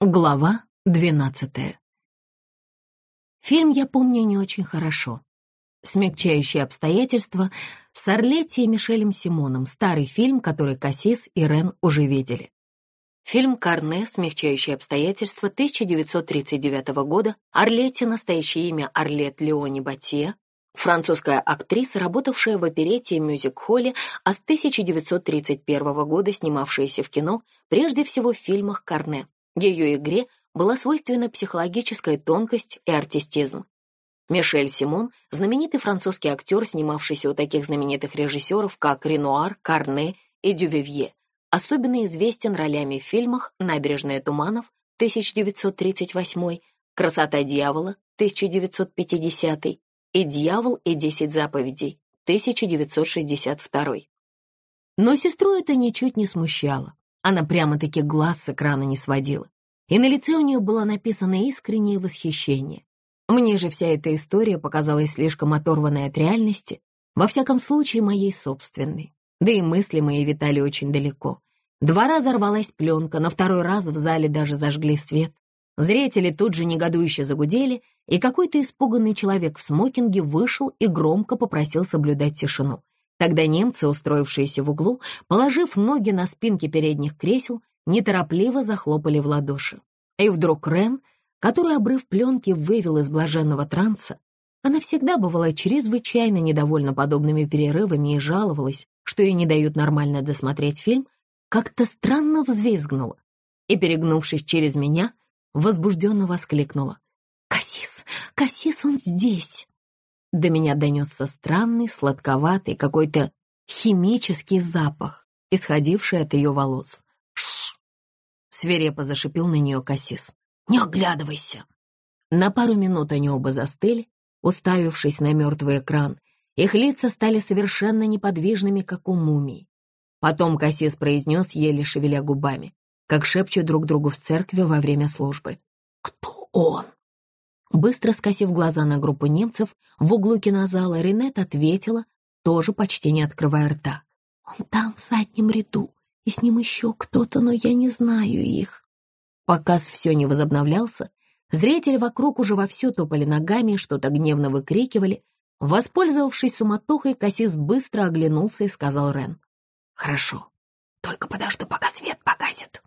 Глава двенадцатая. Фильм я помню не очень хорошо. «Смягчающие обстоятельства» с Орлетти и Мишелем Симоном, старый фильм, который Кассис и Рен уже видели. Фильм «Карне. Смягчающие обстоятельства» 1939 года, Орлетти, настоящее имя Орлет Леони Батье, французская актриса, работавшая в оперете и мюзик-холле, а с 1931 года снимавшаяся в кино, прежде всего в фильмах «Карне». Ее игре была свойственна психологическая тонкость и артистизм. Мишель Симон — знаменитый французский актер, снимавшийся у таких знаменитых режиссеров, как Ренуар, Карне и Дювивье. Особенно известен ролями в фильмах «Набережная туманов» 1938, «Красота дьявола» 1950 и «Дьявол и десять заповедей» 1962. Но сестру это ничуть не смущало. Она прямо-таки глаз с экрана не сводила. И на лице у нее было написано искреннее восхищение. Мне же вся эта история показалась слишком оторванной от реальности, во всяком случае моей собственной. Да и мысли мои витали очень далеко. Два раза рвалась пленка, на второй раз в зале даже зажгли свет. Зрители тут же негодующе загудели, и какой-то испуганный человек в смокинге вышел и громко попросил соблюдать тишину. Тогда немцы, устроившиеся в углу, положив ноги на спинки передних кресел, неторопливо захлопали в ладоши. И вдруг Рен, который обрыв пленки вывел из блаженного транса, она всегда бывала чрезвычайно недовольна подобными перерывами и жаловалась, что ей не дают нормально досмотреть фильм, как-то странно взвизгнула и, перегнувшись через меня, возбужденно воскликнула. «Кассис! Кассис, он здесь!» До меня донесся странный, сладковатый, какой-то химический запах, исходивший от ее волос. «Шш!» — свирепо зашипел на нее Кассис. «Не оглядывайся!» На пару минут они оба застыли, уставившись на мертвый экран. Их лица стали совершенно неподвижными, как у мумий. Потом Кассис произнес, еле шевеля губами, как шепчут друг другу в церкви во время службы. «Кто он?» Быстро скосив глаза на группу немцев, в углу кинозала Ренет ответила, тоже почти не открывая рта. «Он там, в заднем ряду, и с ним еще кто-то, но я не знаю их». Показ все не возобновлялся, зрители вокруг уже вовсю топали ногами, что-то гневно выкрикивали. Воспользовавшись суматохой, Кассис быстро оглянулся и сказал Рен. «Хорошо, только подожду, пока свет погасит».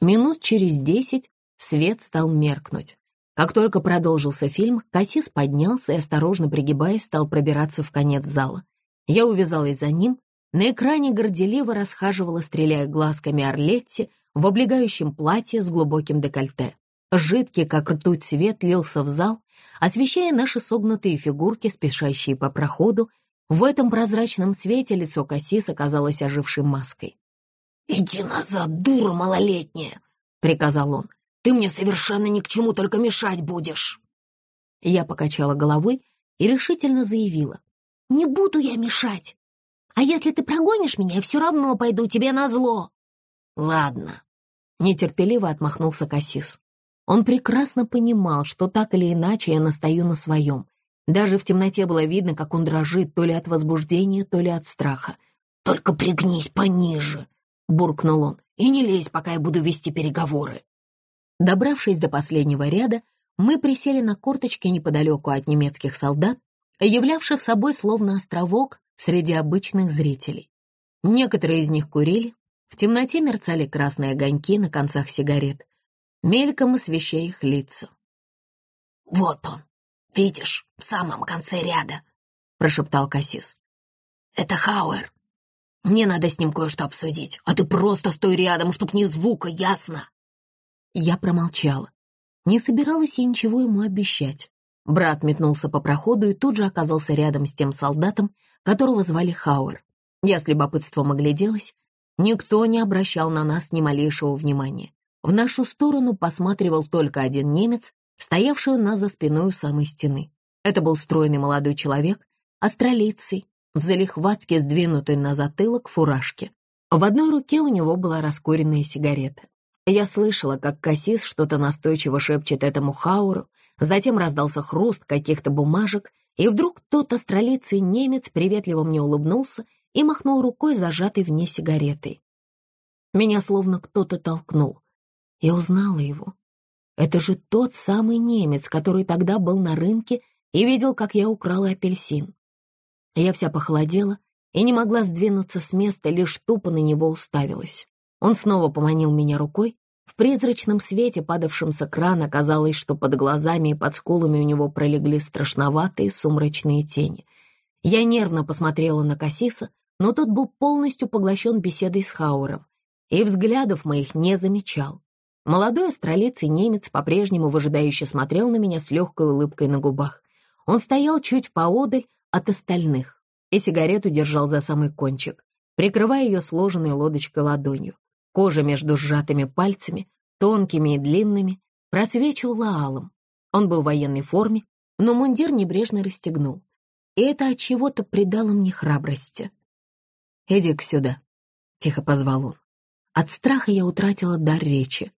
Минут через десять свет стал меркнуть. Как только продолжился фильм, Кассис поднялся и, осторожно пригибаясь, стал пробираться в конец зала. Я увязалась за ним. На экране горделиво расхаживала, стреляя глазками Орлетти в облегающем платье с глубоким декольте. Жидкий, как ртуть, свет лился в зал, освещая наши согнутые фигурки, спешащие по проходу. В этом прозрачном свете лицо Кассис оказалось ожившей маской. «Иди назад, дура малолетняя!» — приказал он. Ты мне совершенно ни к чему только мешать будешь!» Я покачала головой и решительно заявила. «Не буду я мешать. А если ты прогонишь меня, я все равно пойду тебе на зло». «Ладно», — нетерпеливо отмахнулся Кассис. Он прекрасно понимал, что так или иначе я настаю на своем. Даже в темноте было видно, как он дрожит то ли от возбуждения, то ли от страха. «Только пригнись пониже», — буркнул он, — «и не лезь, пока я буду вести переговоры». Добравшись до последнего ряда, мы присели на корточки неподалеку от немецких солдат, являвших собой словно островок среди обычных зрителей. Некоторые из них курили, в темноте мерцали красные огоньки на концах сигарет, мельком освещая их лица. «Вот он, видишь, в самом конце ряда», — прошептал Кассис. «Это Хауэр. Мне надо с ним кое-что обсудить, а ты просто стой рядом, чтоб ни звука, ясно?» Я промолчала. Не собиралась я ничего ему обещать. Брат метнулся по проходу и тут же оказался рядом с тем солдатом, которого звали Хауэр. Я с любопытством огляделась. Никто не обращал на нас ни малейшего внимания. В нашу сторону посматривал только один немец, стоявший у нас за спиной у самой стены. Это был стройный молодой человек, астролицей, в залихватке сдвинутой на затылок фуражки. В одной руке у него была раскуренная сигарета. Я слышала, как Кассис что-то настойчиво шепчет этому Хауру, затем раздался хруст каких-то бумажек, и вдруг тот астролицый немец приветливо мне улыбнулся и махнул рукой, зажатой в ней сигаретой. Меня словно кто-то толкнул. Я узнала его. Это же тот самый немец, который тогда был на рынке и видел, как я украла апельсин. Я вся похолодела и не могла сдвинуться с места, лишь тупо на него уставилась. Он снова поманил меня рукой. В призрачном свете, падавшем с экрана, казалось, что под глазами и под скулами у него пролегли страшноватые сумрачные тени. Я нервно посмотрела на Кассиса, но тот был полностью поглощен беседой с Хауром и взглядов моих не замечал. Молодой австралийец немец по-прежнему выжидающе смотрел на меня с легкой улыбкой на губах. Он стоял чуть поодаль от остальных и сигарету держал за самый кончик, прикрывая ее сложенной лодочкой ладонью. Кожа между сжатыми пальцами, тонкими и длинными, просвечивала алым. Он был в военной форме, но мундир небрежно расстегнул. И это от чего-то придало мне храбрости. «Иди-ка сюда», — тихо позвал он. От страха я утратила дар речи.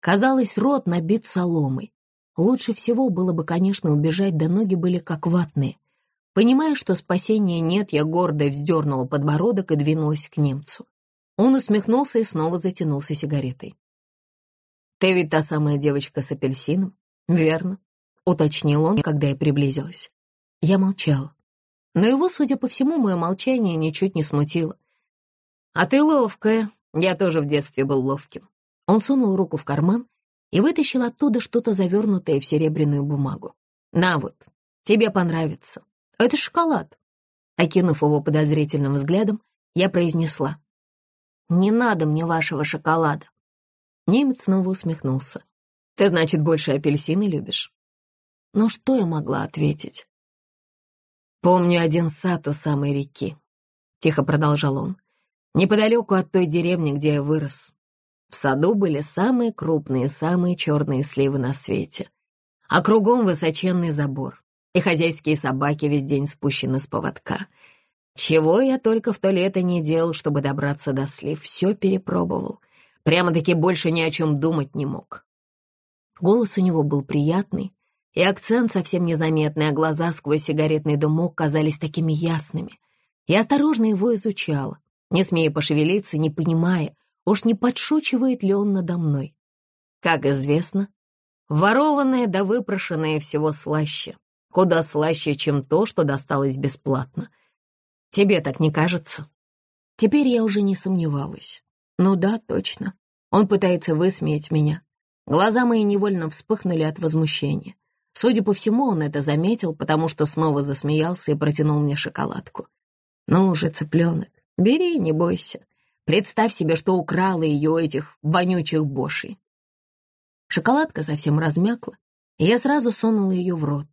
Казалось, рот набит соломой. Лучше всего было бы, конечно, убежать, да ноги были как ватные. Понимая, что спасения нет, я гордо вздернула подбородок и двинулась к немцу. Он усмехнулся и снова затянулся сигаретой. «Ты ведь та самая девочка с апельсином, верно?» — уточнил он, когда я приблизилась. Я молчала. Но его, судя по всему, мое молчание ничуть не смутило. «А ты ловкая. Я тоже в детстве был ловким. Он сунул руку в карман и вытащил оттуда что-то завернутое в серебряную бумагу. «На вот, тебе понравится. Это шоколад». Окинув его подозрительным взглядом, я произнесла. «Не надо мне вашего шоколада». Немец снова усмехнулся. «Ты, значит, больше апельсины любишь?» Ну что я могла ответить? «Помню один сад у самой реки», — тихо продолжал он, «неподалеку от той деревни, где я вырос. В саду были самые крупные, самые черные сливы на свете. А кругом высоченный забор, и хозяйские собаки весь день спущены с поводка. Чего я только в то лето не делал, чтобы добраться до слив, все перепробовал. Прямо-таки больше ни о чем думать не мог. Голос у него был приятный, и акцент совсем незаметный, а глаза сквозь сигаретный дымок казались такими ясными. Я осторожно его изучала, не смея пошевелиться, не понимая, Уж не подшучивает ли он надо мной? Как известно, ворованное да выпрошенное всего слаще. Куда слаще, чем то, что досталось бесплатно. Тебе так не кажется? Теперь я уже не сомневалась. Ну да, точно. Он пытается высмеять меня. Глаза мои невольно вспыхнули от возмущения. Судя по всему, он это заметил, потому что снова засмеялся и протянул мне шоколадку. «Ну уже, цыпленок, бери, не бойся. Представь себе, что украла ее этих вонючих бошей. Шоколадка совсем размякла, и я сразу сунула ее в рот.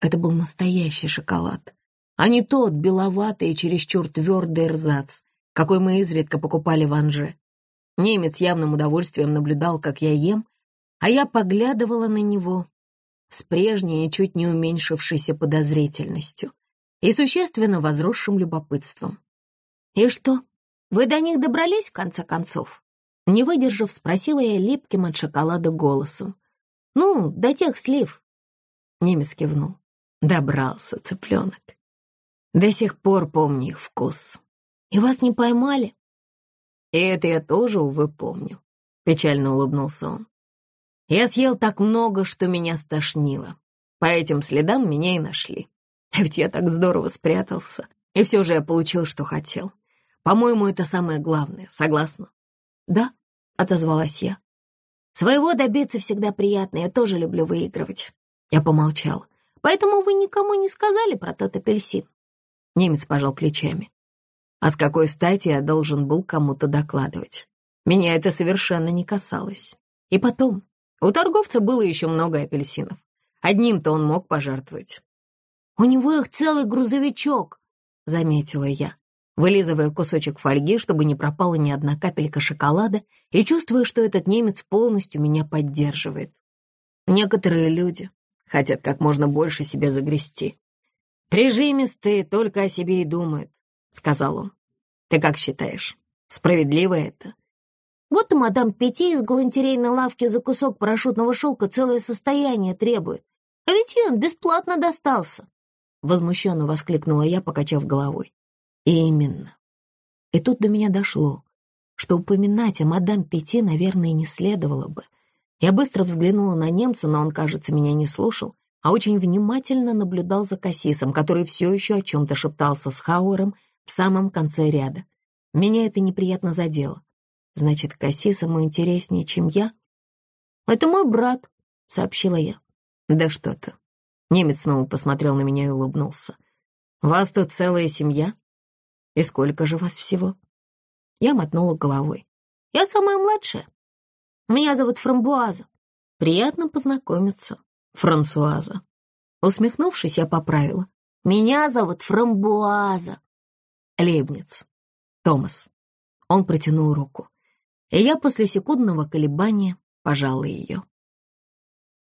Это был настоящий шоколад, а не тот беловатый и чересчур твердый рзац, какой мы изредка покупали в Анже. Немец явным удовольствием наблюдал, как я ем, а я поглядывала на него с прежней, ничуть не уменьшившейся подозрительностью и существенно возросшим любопытством. «И что, вы до них добрались, в конце концов?» Не выдержав, спросила я липким от шоколада голосом. «Ну, до тех слив». Немец кивнул. Добрался цыпленок. До сих пор помню их вкус. И вас не поймали? И это я тоже, увы, помню. Печально улыбнулся он. Я съел так много, что меня стошнило. По этим следам меня и нашли. А ведь я так здорово спрятался. И все же я получил, что хотел. По-моему, это самое главное, согласна?» «Да», — отозвалась я. «Своего добиться всегда приятно, я тоже люблю выигрывать». Я помолчала. «Поэтому вы никому не сказали про тот апельсин?» Немец пожал плечами. «А с какой стати я должен был кому-то докладывать? Меня это совершенно не касалось. И потом, у торговца было еще много апельсинов. Одним-то он мог пожертвовать». «У него их целый грузовичок», — заметила я вылизывая кусочек фольги, чтобы не пропала ни одна капелька шоколада, и чувствуя, что этот немец полностью меня поддерживает. Некоторые люди хотят как можно больше себе загрести. «Прижимистые только о себе и думают», — сказал он. «Ты как считаешь, справедливо это?» «Вот и мадам Пяти из галантерейной лавки за кусок парашютного шелка целое состояние требует. А ведь он бесплатно достался!» Возмущенно воскликнула я, покачав головой. Именно. И тут до меня дошло, что упоминать о мадам Пяти, наверное, не следовало бы. Я быстро взглянула на немца, но он, кажется, меня не слушал, а очень внимательно наблюдал за Кассисом, который все еще о чем-то шептался с Хауэром в самом конце ряда. Меня это неприятно задело. Значит, Кассис ему интереснее, чем я? «Это мой брат», — сообщила я. «Да что то Немец снова посмотрел на меня и улыбнулся. «Вас тут целая семья? И сколько же вас всего?» Я мотнула головой. «Я самая младшая. Меня зовут Фрамбуаза. Приятно познакомиться, Франсуаза». Усмехнувшись, я поправила. «Меня зовут Фрамбуаза». Лейбниц. Томас. Он протянул руку. И я после секундного колебания пожала ее.